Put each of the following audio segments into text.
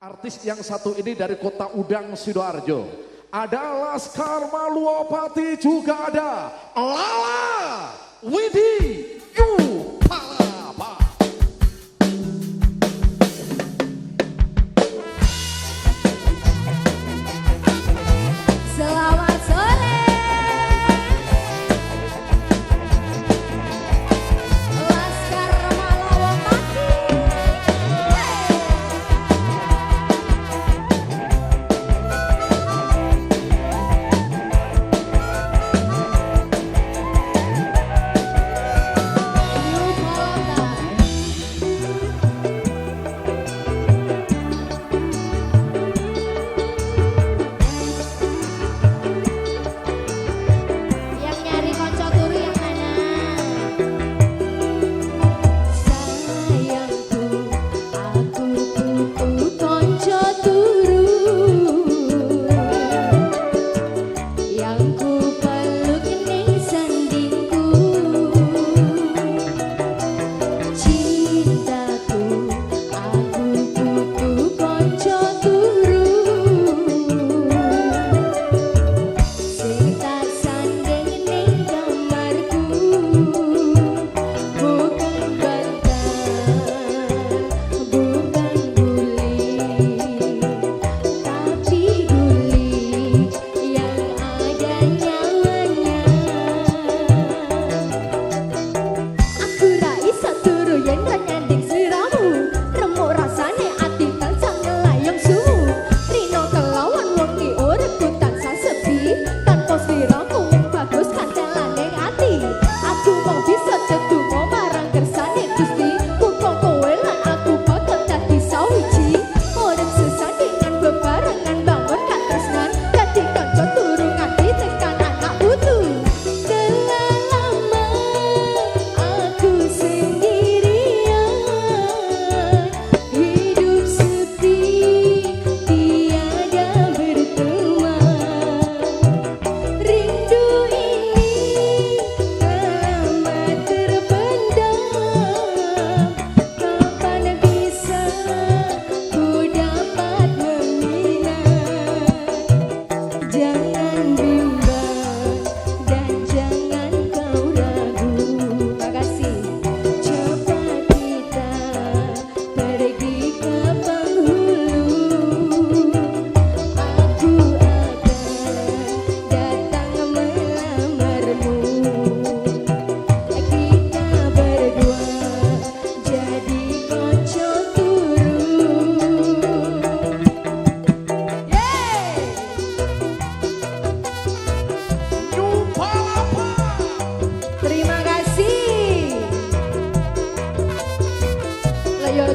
Artis yang satu ini dari kota Udang, Sidoarjo. Ada Laskar Maluopati juga ada Lala Widi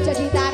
te ajudar.